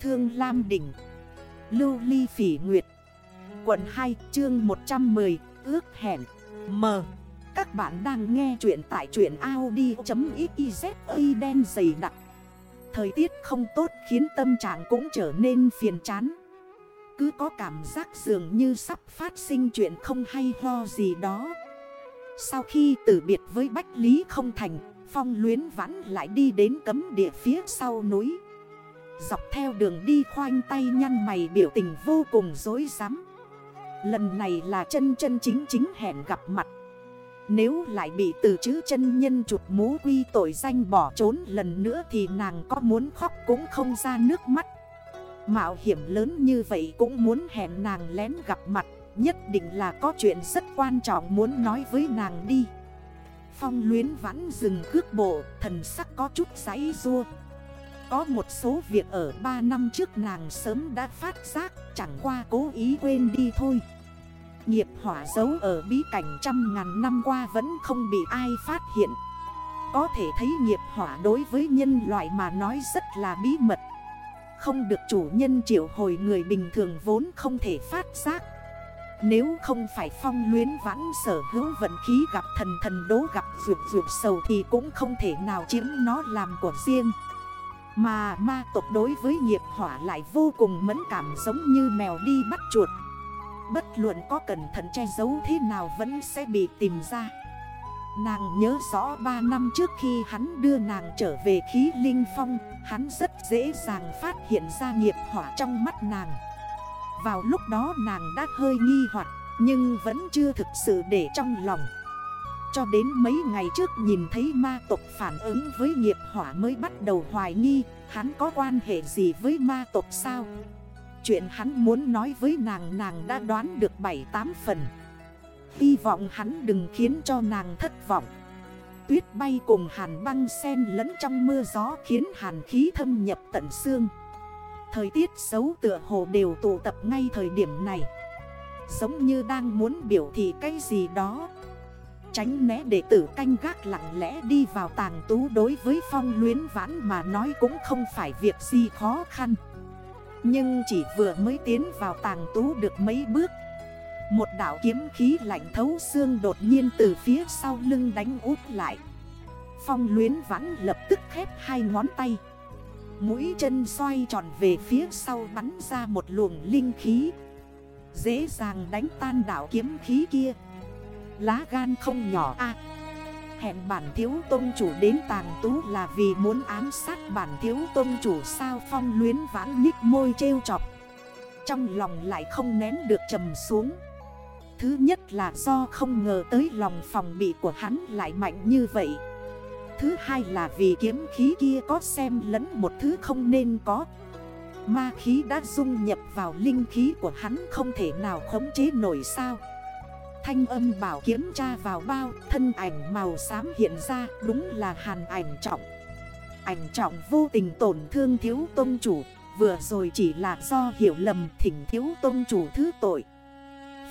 Thương Lam Đỉnh, Lưu Ly Phỉ Nguyệt, Quận 2 chương 110 Ước hẹn. M. Các bạn đang nghe chuyện tại chuyện Audi.xyz đen dày đặc. Thời tiết không tốt khiến tâm trạng cũng trở nên phiền chán. Cứ có cảm giác dường như sắp phát sinh chuyện không hay ho gì đó. Sau khi từ biệt với Bách Lý không thành, Phong luyến vãn lại đi đến cấm địa phía sau núi. Dọc theo đường đi khoanh tay nhăn mày biểu tình vô cùng dối rắm. Lần này là chân chân chính chính hẹn gặp mặt. Nếu lại bị từ chữ chân nhân chụp mũ quy tội danh bỏ trốn lần nữa Thì nàng có muốn khóc cũng không ra nước mắt. Mạo hiểm lớn như vậy cũng muốn hẹn nàng lén gặp mặt, Nhất định là có chuyện rất quan trọng muốn nói với nàng đi. Phong luyến vãn dừng cước bộ, Thần sắc có chút giấy rua có một số việc ở 3 năm trước nàng sớm đã phát giác, Chẳng qua cố ý quên đi thôi. Nghiệp hỏa giấu ở bí cảnh trăm ngàn năm qua vẫn không bị ai phát hiện. Có thể thấy nghiệp hỏa đối với nhân loại mà nói rất là bí mật. Không được chủ nhân triệu hồi người bình thường vốn không thể phát giác. Nếu không phải phong luyến vãn sở hữu vận khí gặp thần thần đố gặp rượu rượu sầu thì cũng không thể nào chiếm nó làm của riêng. Mà ma tộc đối với nghiệp hỏa lại vô cùng mẫn cảm giống như mèo đi bắt chuột. Bất luận có cẩn thận che giấu thế nào vẫn sẽ bị tìm ra. Nàng nhớ rõ 3 năm trước khi hắn đưa nàng trở về khí linh phong, hắn rất dễ dàng phát hiện ra nghiệp hỏa trong mắt nàng. Vào lúc đó nàng đã hơi nghi hoặc Nhưng vẫn chưa thực sự để trong lòng cho đến mấy ngày trước nhìn thấy ma tộc phản ứng với nghiệp hỏa mới bắt đầu hoài nghi, Hắn có quan hệ gì với ma tộc sao? Chuyện hắn muốn nói với nàng nàng đã đoán được 7-8 phần. Hy vọng hắn đừng khiến cho nàng thất vọng. Tuyết bay cùng hàn băng sen lẫn trong mưa gió khiến hàn khí thâm nhập tận xương. Thời tiết xấu tựa hồ đều tụ tập ngay thời điểm này. Giống như đang muốn biểu thị cái gì đó. Tránh né đệ tử canh gác lặng lẽ đi vào tàng tú đối với phong luyến vãn mà nói cũng không phải việc gì khó khăn. Nhưng chỉ vừa mới tiến vào tàng tú được mấy bước. Một đảo kiếm khí lạnh thấu xương đột nhiên từ phía sau lưng đánh út lại. Phong luyến vãn lập tức khép hai ngón tay. Mũi chân xoay tròn về phía sau bắn ra một luồng linh khí. Dễ dàng đánh tan đảo kiếm khí kia. Lá gan không nhỏ a. Hẹn bản thiếu tôn chủ đến tàng tú là vì muốn ám sát bản thiếu tôn chủ sao phong luyến vãn nhích môi trêu chọc. Trong lòng lại không nén được trầm xuống. Thứ nhất là do không ngờ tới lòng phòng bị của hắn lại mạnh như vậy. Thứ hai là vì kiếm khí kia có xem lẫn một thứ không nên có. Ma khí đã dung nhập vào linh khí của hắn không thể nào khống chế nổi sao. Thanh âm bảo kiếm tra vào bao, Thân ảnh màu xám hiện ra, đúng là hàn ảnh trọng Ảnh trọng vô tình tổn thương thiếu tôn chủ, Vừa rồi chỉ là do hiểu lầm thỉnh thiếu tôn chủ thứ tội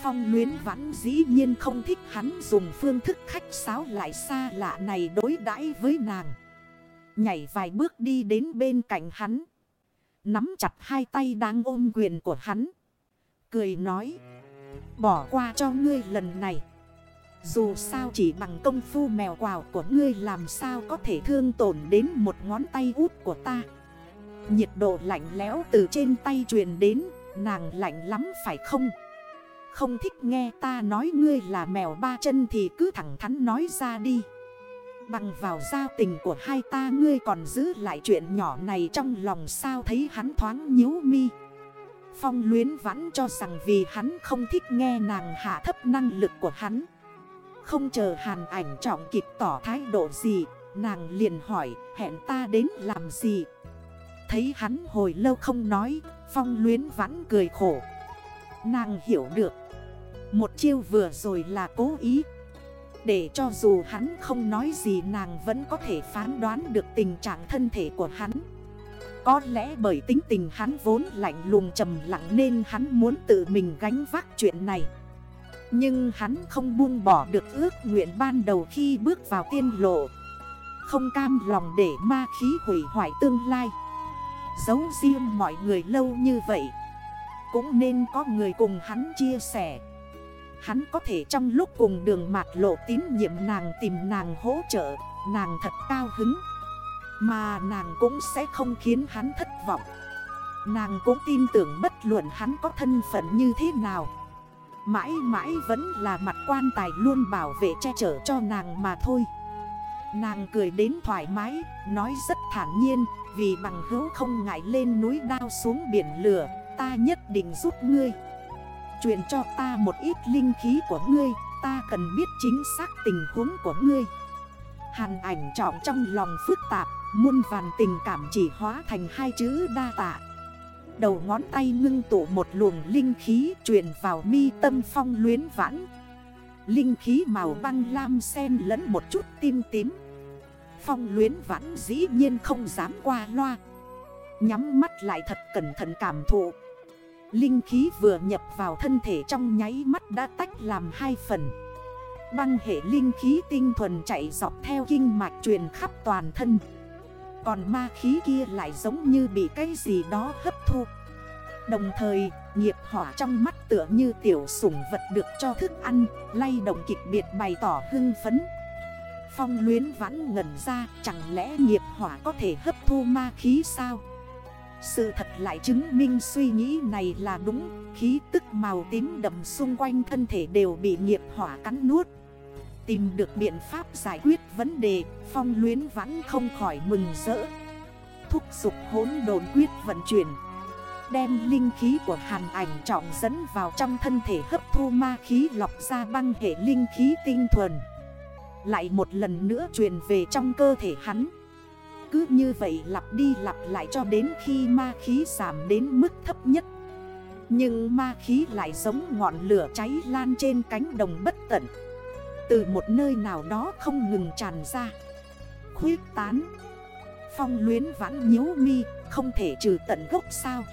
Phong luyến vãn dĩ nhiên không thích hắn dùng phương thức khách sáo lại xa lạ này đối đãi với nàng. Nhảy vài bước đi đến bên cạnh hắn. Nắm chặt hai tay đang ôm quyền của hắn. Cười nói. Bỏ qua cho ngươi lần này. Dù sao chỉ bằng công phu mèo quào của ngươi làm sao có thể thương tổn đến một ngón tay út của ta. Nhiệt độ lạnh lẽo từ trên tay truyền đến, nàng lạnh lắm phải không? Không thích nghe ta nói ngươi là mèo ba chân thì cứ thẳng thắn nói ra đi Bằng vào giao tình của hai ta ngươi còn giữ lại chuyện nhỏ này trong lòng sao thấy hắn thoáng nhíu mi Phong luyến vãn cho rằng vì hắn không thích nghe nàng hạ thấp năng lực của hắn. Không chờ hàn ảnh trọng kịp tỏ thái độ gì, Nàng liền hỏi, hẹn ta đến làm gì? Thấy hắn hồi lâu không nói, Phong luyến vãn cười khổ. Nàng hiểu được, một chiêu vừa rồi là cố ý. Để cho dù hắn không nói gì, nàng vẫn có thể phán đoán được tình trạng thân thể của hắn. Có lẽ bởi tính tình hắn vốn lạnh lùng trầm lặng nên hắn muốn tự mình gánh vác chuyện này. Nhưng hắn không buông bỏ được ước nguyện ban đầu khi bước vào tiên lộ. Không cam lòng để ma khí hủy hoại tương lai. Giấu riêng mọi người lâu như vậy, Cũng nên có người cùng hắn chia sẻ. Hắn có thể trong lúc cùng đường mạt lộ tín nhiệm nàng tìm nàng hỗ trợ, Nàng thật cao hứng. Mà nàng cũng sẽ không khiến hắn thất vọng. Nàng cũng tin tưởng bất luận hắn có thân phận như thế nào. Mãi mãi vẫn là mặt quan tài luôn bảo vệ che chở cho nàng mà thôi. Nàng cười đến thoải mái, nói rất thản nhiên Vì bằng hữu không ngại lên núi đao xuống biển lửa Ta nhất định giúp ngươi. Truyền cho ta một ít linh khí của ngươi Ta cần biết chính xác tình huống của ngươi. Hàn ảnh trọng trong lòng phức tạp. Muôn vàn tình cảm chỉ hóa thành hai chữ đa tạ. Đầu ngón tay ngưng tụ một luồng linh khí truyền vào mi tâm phong luyến vãn. Linh khí màu băng lam sen lẫn một chút tim tím. Phong luyến vãn dĩ nhiên không dám qua loa. Nhắm mắt lại thật cẩn thận cảm thụ. Linh khí vừa nhập vào thân thể trong nháy mắt đã tách làm hai phần. Băng hệ linh khí tinh thuần chạy dọc theo kinh mạch truyền khắp toàn thân. Còn ma khí kia lại giống như bị cái gì đó hấp thu. Đồng thời, nghiệp hỏa trong mắt tựa như tiểu sủng vật được cho thức ăn Lay động kịch biệt bày tỏ hưng phấn. Phong luyến vãn ngẩn ra Chẳng lẽ nghiệp hỏa có thể hấp thu ma khí sao? Sự thật lại chứng minh suy nghĩ này là đúng Khí tức màu tím đậm xung quanh thân thể đều bị nghiệp hỏa cắn nuốt. Tìm được biện pháp giải quyết vấn đề, Phong luyến vãn không khỏi mừng rỡ. Thúc dục hốn đồn quyết vận chuyển, Đem linh khí của hàn ảnh trọng dẫn vào trong thân thể hấp thu ma khí lọc ra băng hệ linh khí tinh thuần. Lại một lần nữa truyền về trong cơ thể hắn. Cứ như vậy lặp đi lặp lại cho đến khi ma khí giảm đến mức thấp nhất. Nhưng ma khí lại giống ngọn lửa cháy lan trên cánh đồng bất tận. Từ một nơi nào đó không ngừng tràn ra. Khuyết tán. Phong luyến vãn nhếu mi, Không thể trừ tận gốc sao.